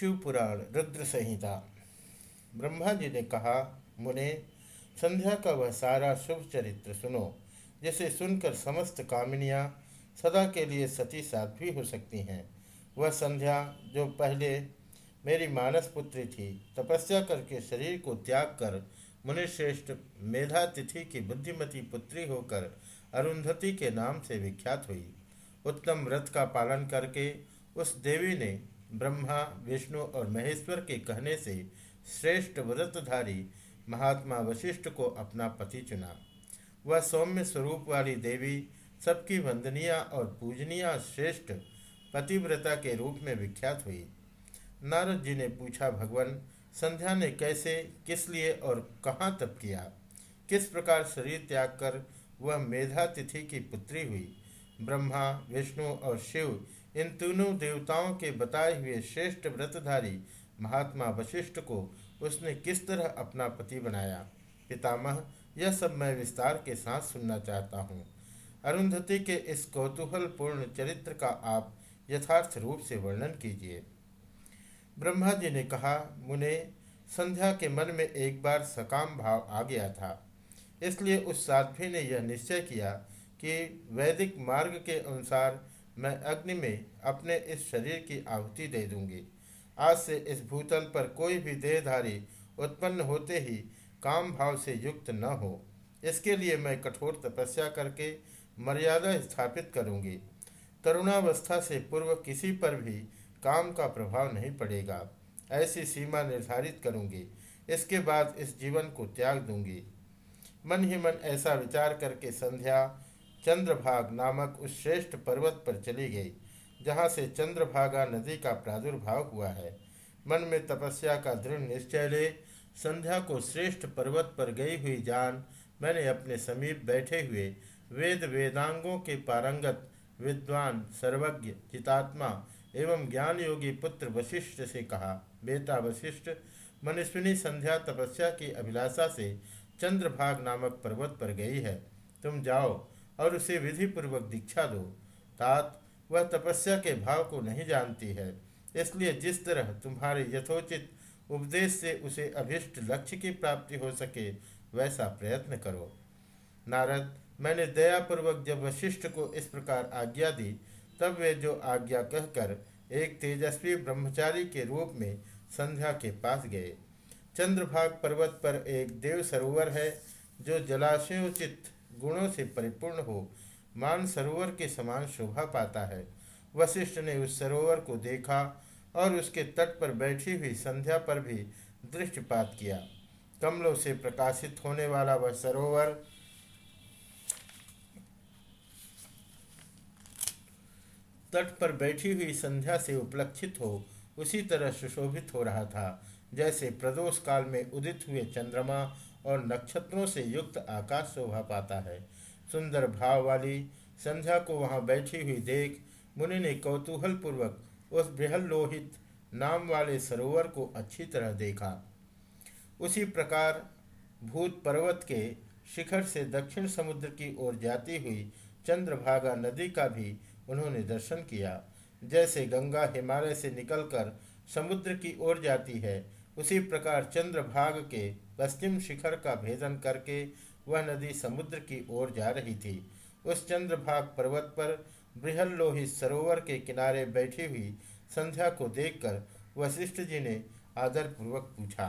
शिवपुराण रुद्र संहिता ब्रह्मा जी ने कहा, मुने, संध्या का वह सारा शुभ चरित्र सुनो, जिसे सुनकर समस्त कामिनियाँ सदा के लिए सती साध्वी हो सकती हैं। वह संध्या, जो पहले मेरी मानस पुत्री थी, तपस्या करके शरीर को त्याग कर मुनिश्रेष्ठ मेधा तिथि की बुद्धिमती पुत्री होकर अरुंधति के नाम से विख्यात हुई। उत्तम व्रत का पालन करके उस देवी ने ब्रह्मा, विष्णु और महेश्वर के कहने से श्रेष्ठ व्रतधारी महात्मा वशिष्ठ को अपना पति चुना। वह सौम्य स्वरूप वाली देवी, सबकी वंदनीय और पूजनीय श्रेष्ठ पतिव्रता के रूप में विख्यात हुई। नारद जी ने पूछा, भगवान, संध्या ने कैसे, किस लिए और कहाँ तप किया? किस प्रकार शरीर त्याग कर वह मेधा तिथि की पुत्री हुई? ब्रह्मा, विष्णु और शिव इन तीनों देवताओं के बताए हुए श्रेष्ठ व्रतधारी महात्मा वशिष्ठ को उसने किस तरह अपना पति बनाया? पितामह, यह सब मैं विस्तार के साथ सुनना चाहता हूँ। अरुंधति के इस कौतूहलपूर्ण चरित्र का आप यथार्थ रूप से वर्णन कीजिए। ब्रह्मा जी ने कहा, मुने, संध्या के मन में एक बार सकाम भाव आ गया था। इसलिए उस साध्वी ने यह निश्चय किया कि वैदिक मार्ग के अनुसार मैं अग्नि में अपने इस शरीर की आहुति दे दूँगी। आज से इस भूतल पर कोई भी देहधारी उत्पन्न होते ही काम भाव से युक्त न हो। इसके लिए मैं कठोर तपस्या करके मर्यादा स्थापित करूँगी। तरुणावस्था से पूर्व किसी पर भी काम का प्रभाव नहीं पड़ेगा। ऐसी सीमा निर्धारित करूँगी। इसके बाद इस जीवन को त्याग दूँगी। मन ही मन ऐसा विचार करके संध्या चंद्रभाग नामक उस श्रेष्ठ पर्वत पर चली गई, जहाँ से चंद्रभागा नदी का प्रादुर्भाव हुआ है। मन में तपस्या का दृढ़ निश्चय ले, संध्या को श्रेष्ठ पर्वत पर गई हुई जान, मैंने अपने समीप बैठे हुए वेद वेदांगों के पारंगत, विद्वान, सर्वज्ञ, चितात्मा एवं ज्ञान योगी पुत्र वशिष्ठ से कहा, बेटा वशिष्ठ मनुष्विनी संध्या तपस्या की अभिलाषा से चंद्रभाग नामक पर्वत पर गई है। तुम जाओ और उसे विधि पूर्वक दीक्षा दो। तात, वह तपस्या के भाव को नहीं जानती है, इसलिए जिस तरह तुम्हारे यथोचित उपदेश से उसे अभिष्ट लक्ष्य की प्राप्ति हो सके, वैसा प्रयत्न करो। नारद, मैंने दयापूर्वक जब वशिष्ठ को इस प्रकार आज्ञा दी, तब वे जो आज्ञा कहकर एक तेजस्वी ब्रह्मचारी के रूप में संध्या के पास गए। चंद्रभाग पर्वत पर एक देव सरोवर है, जो जलाशयोचित गुणों से परिपूर्ण हो, मान सरोवर के समान शोभा पाता है। वशिष्ठ ने उस सरोवर को देखा और उसके तट पर बैठी हुई संध्या पर भी दृष्टिपात किया। कमलों से प्रकाशित होने वाला वह सरोवर तट पर बैठी हुई संध्या से उपलक्षित हो, उसी तरह सुशोभित हो रहा था, जैसे प्रदोष काल में उदित हुए चंद्रमा और नक्षत्रों से युक्त आकाश शोभा पाता है। सुंदर भाव वाली संध्या को वहाँ बैठी हुई देख मुनि ने कौतूहल पूर्वक उस बृहल लोहित नाम वाले सरोवर को अच्छी तरह देखा। उसी प्रकार भूत पर्वत के शिखर से दक्षिण समुद्र की ओर जाती हुई चंद्रभागा नदी का भी उन्होंने दर्शन किया। जैसे गंगा हिमालय से निकलकर समुद्र की ओर जाती है उसी प्रकार चंद्रभाग के पश्चिम शिखर का भेदन करके वह नदी समुद्र की ओर जा रही थी। उस चंद्रभाग पर्वत पर बृहल लोहित सरोवर के किनारे बैठी हुई संध्या को देखकर वशिष्ठ जी ने आदरपूर्वक पूछा